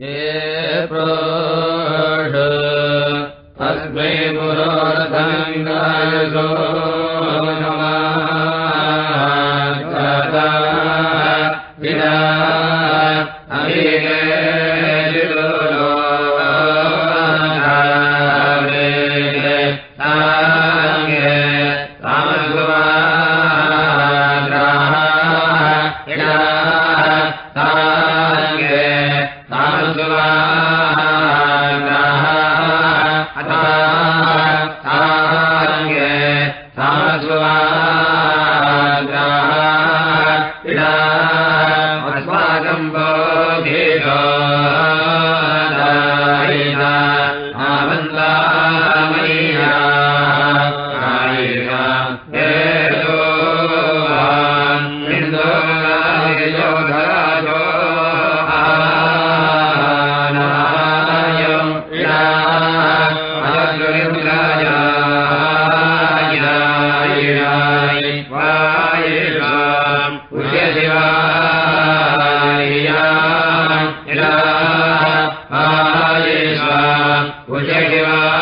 ये प्रोष अस्मै पुरोरथङ्गायसो उज्वा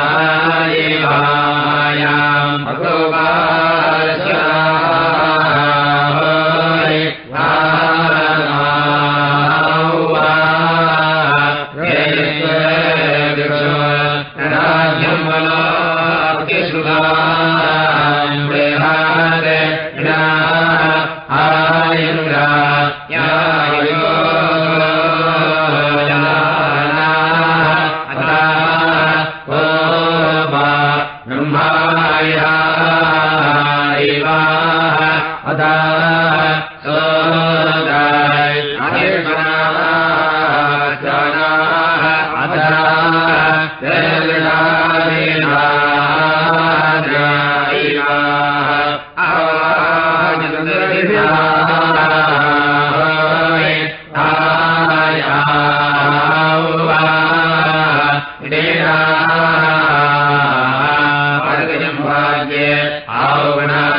आरोगणा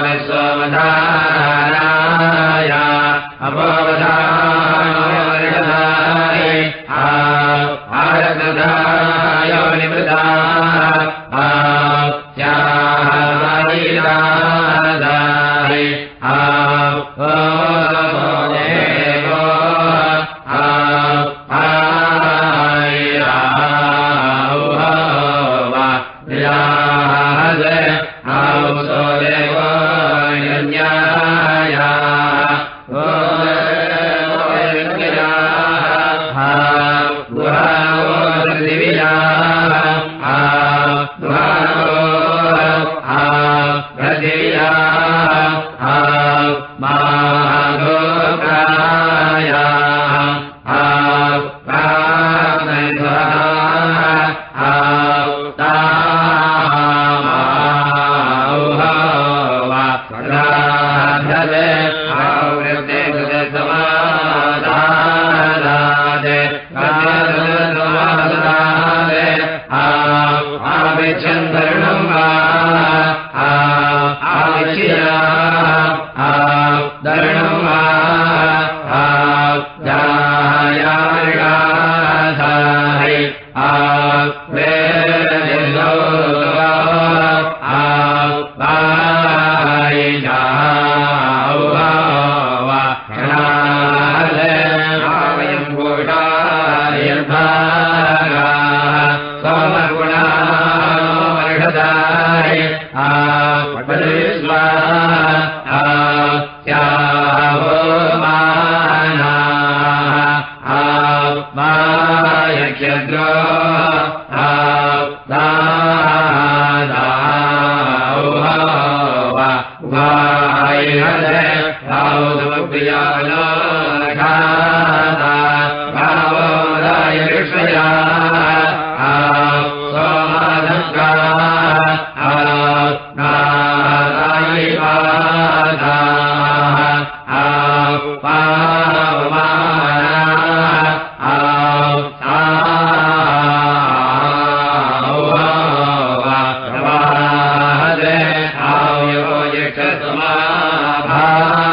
वशिरा भाया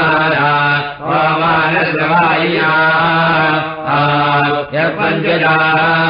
पञ्च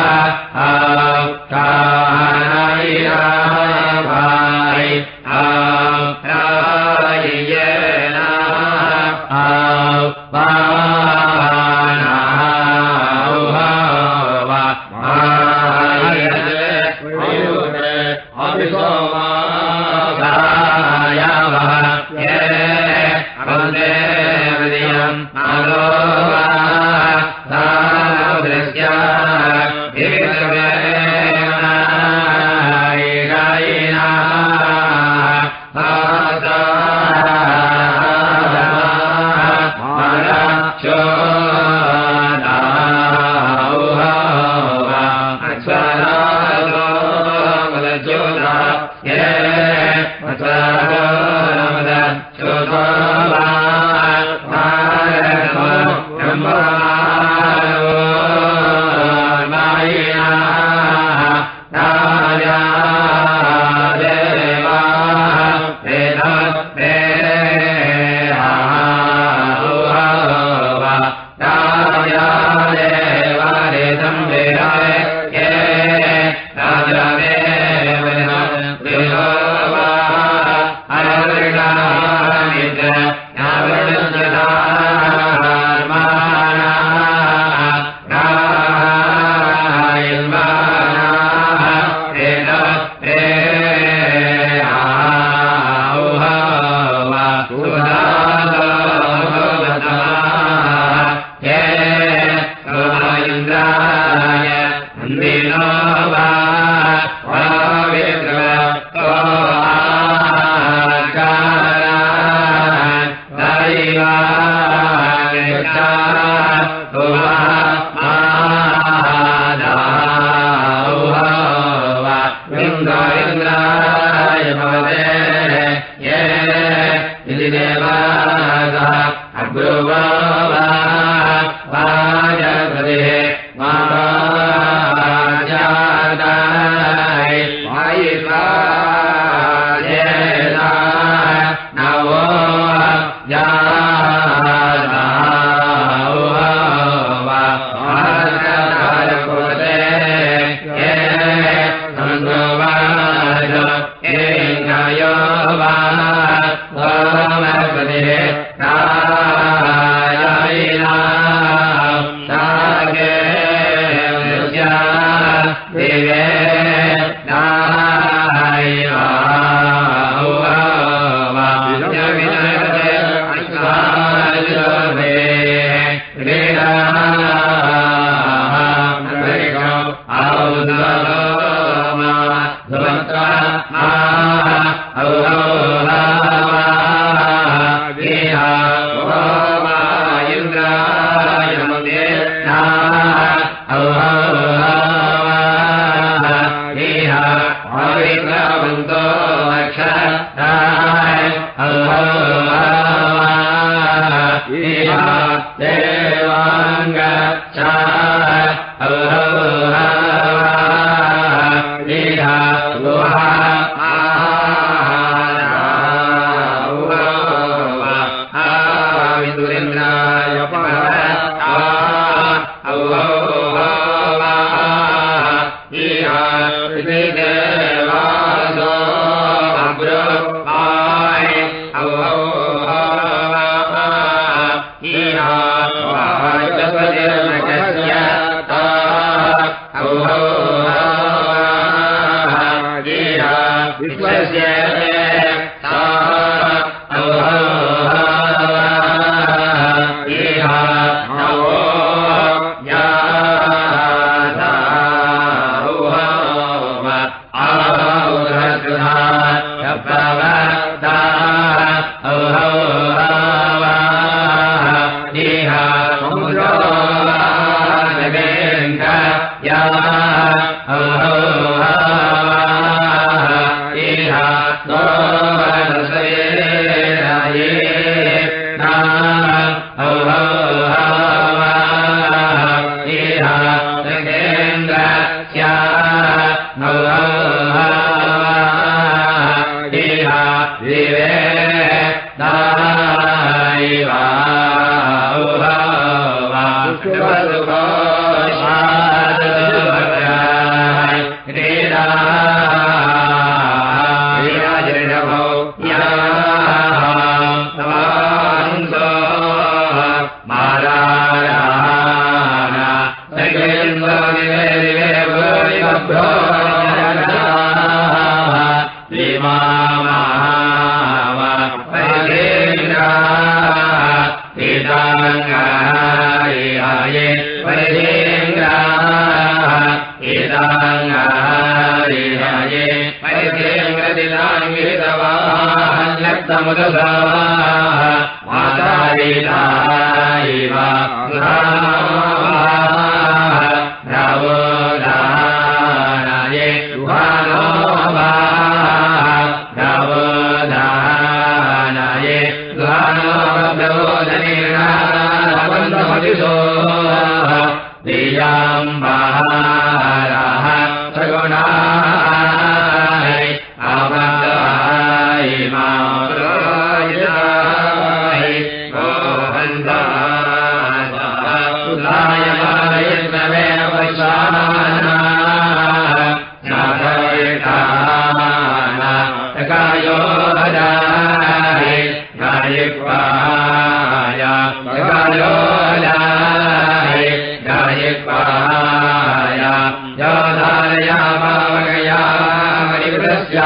सुवसुभा रा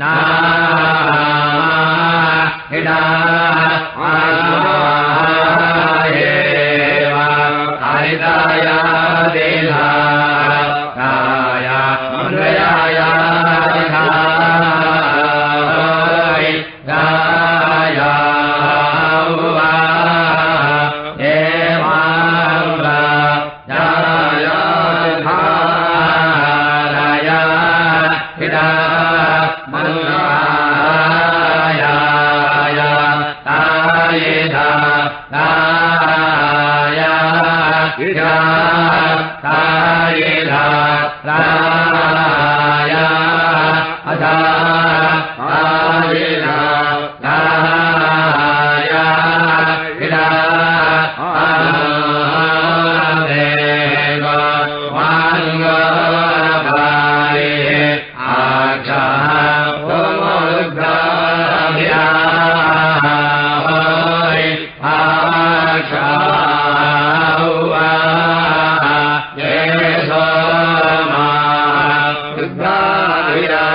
या उद्धाभिरा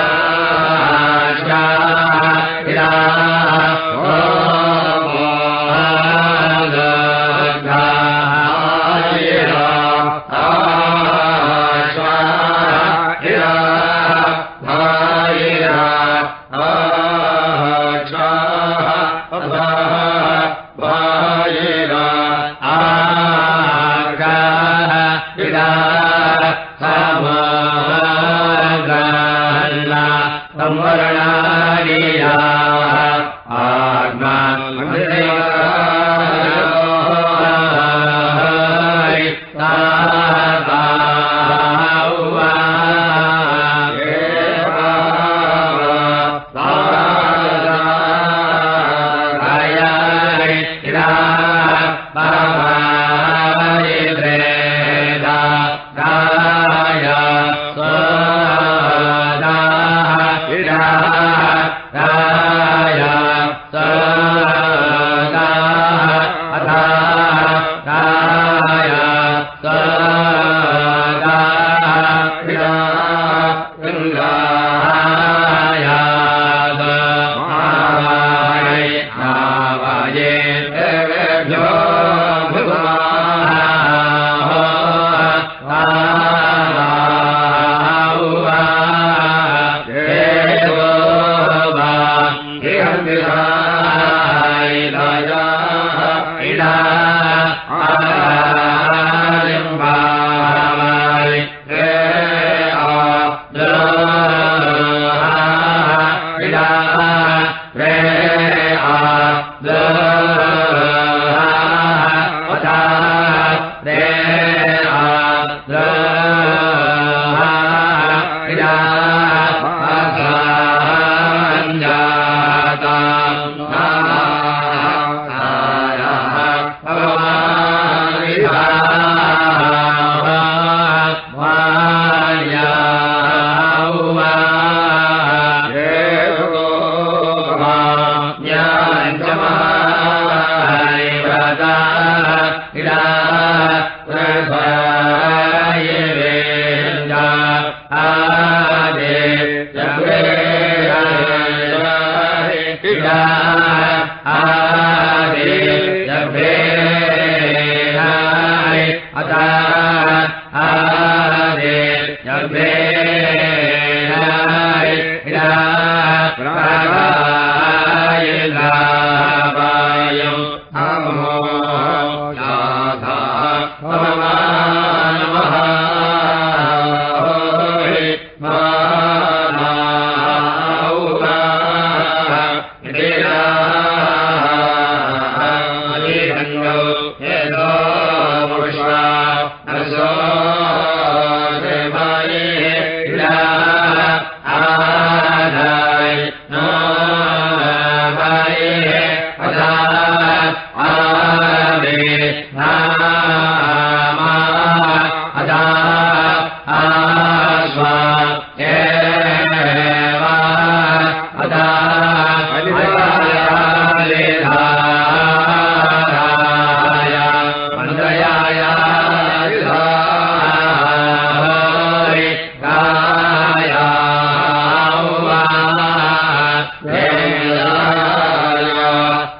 मा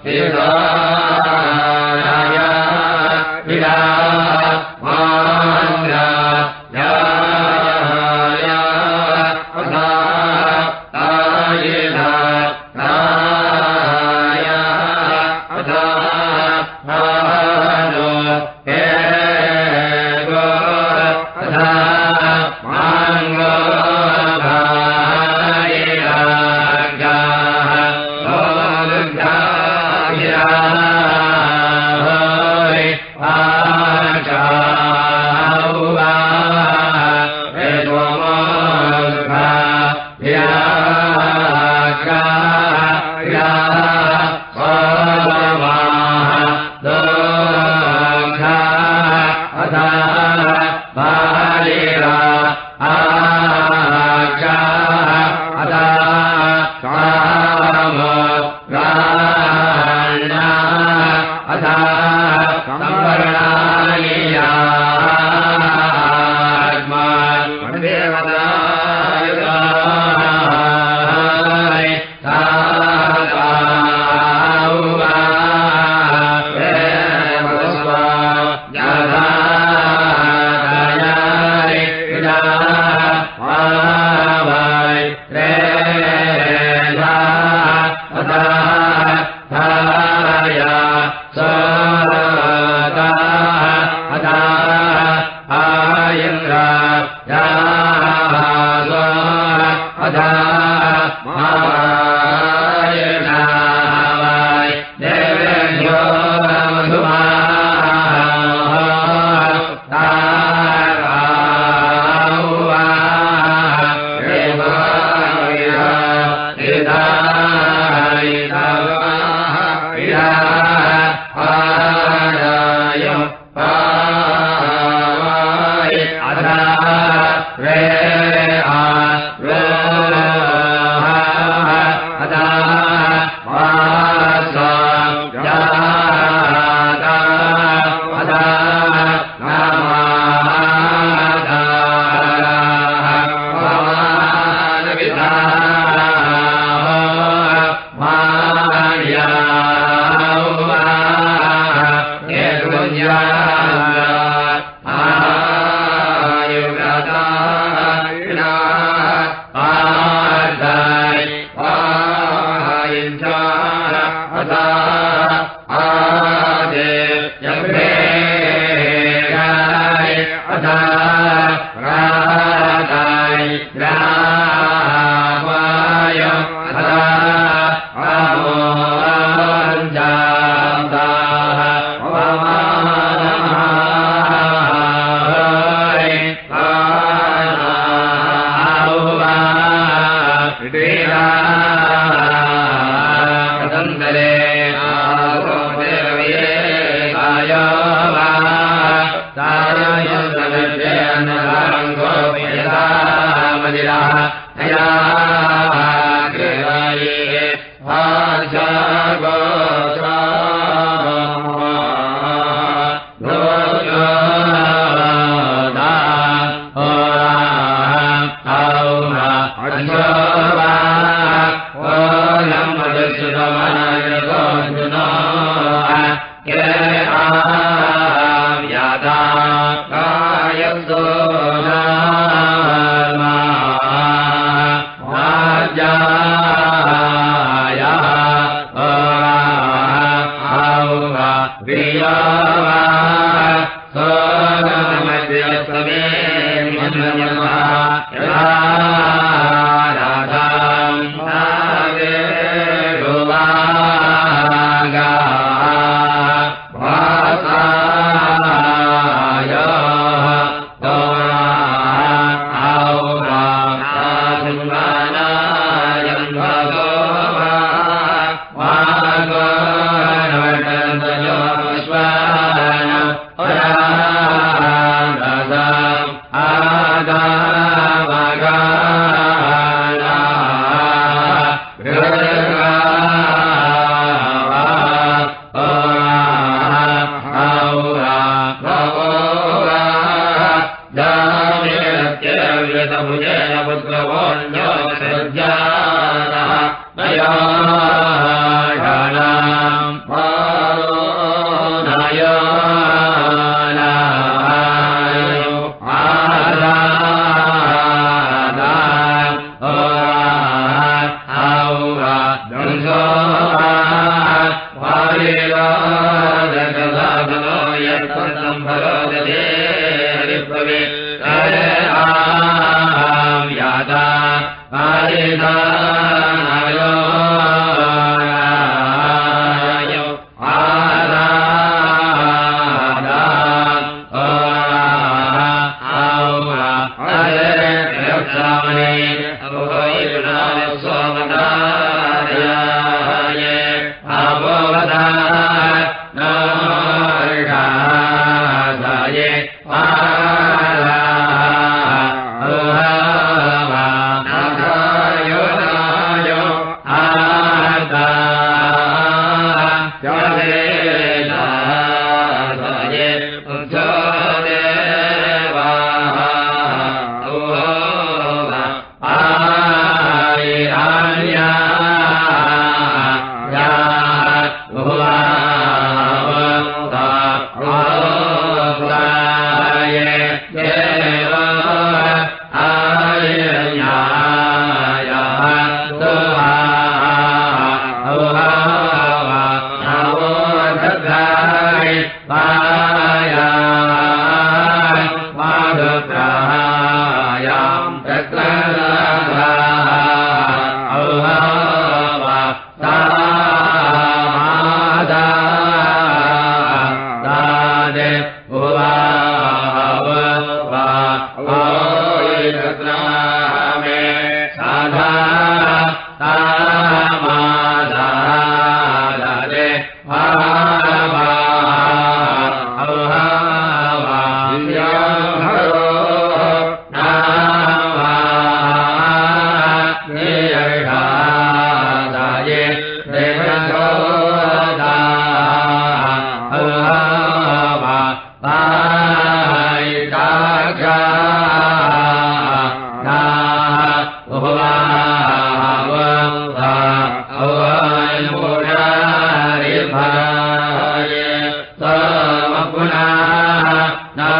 ए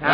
Yeah.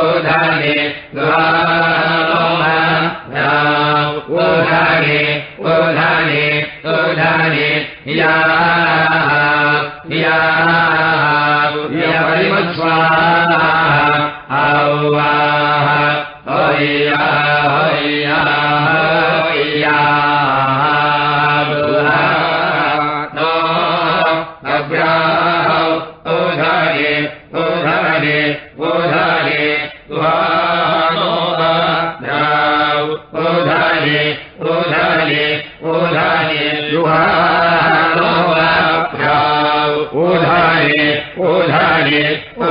ओधाने ओधाने ओधाने ओधाने या या परिमत्स्वा औवा हैया ओ भो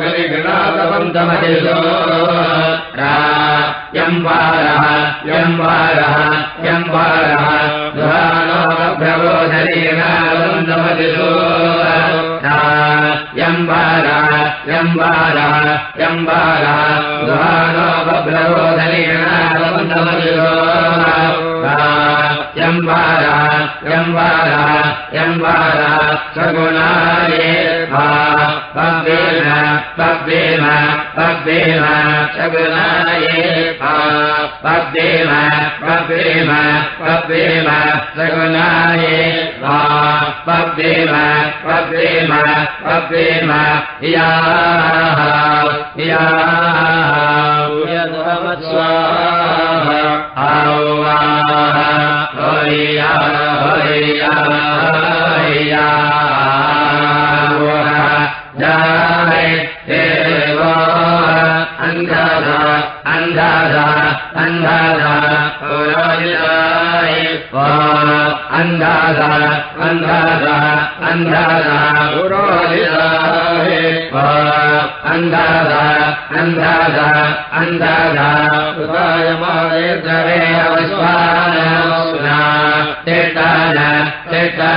गणि गणं दमजो राम्बारः यम्बारः यम्बारः दोहानभ्रवो धनिमजो राम्बारम्बारम्बार दोहनो भभ्रवो धनि गणा वन्दो गणाय भाव प्रवे प्रदे प्रदे जगनाय हा प्रदे प्रप्रेम प्रप्रेम प्रगणाय भा प्रदे प्रेम प्रेम या या या। होरि आ अन्धारा अन्धारा अन्धारा गुरो अन्धा अन्धारा अन्धारा गुरु अन्धा अन्धा अवै अवस्वान स्ना। तेता नेता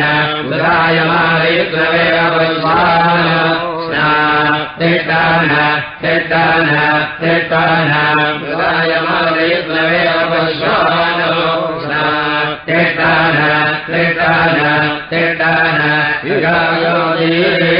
नयमाल नवे अवस्वान स्ना। रायमाले नवे अवस्वानो स्ना। ते नेटायो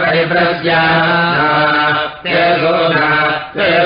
परिप्रस्या ते सोधा ते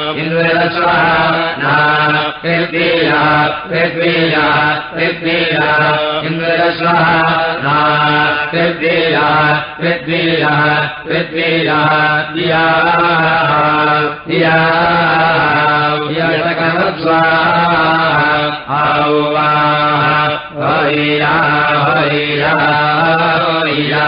पृथ्वीया पृथ्वीया पृथ्वीया इन्द्रस्वः पृथ्वीया पृथ्वीया पृथ्वीया दिया दिया औवा हरिया हरिया कृद्वेया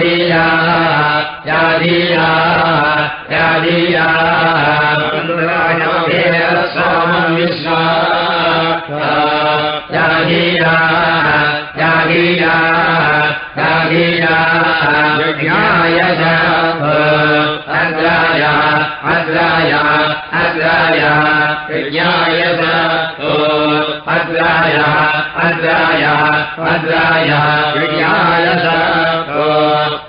याधिया याधिया याधिया अन्तरोणमेन सोमं विश्वा याधिया याधिया याधिया यज्ञायश अग्राय अग्राय अग्राय यज्ञायश अग्राय अग्राय अग्राय यज्ञायश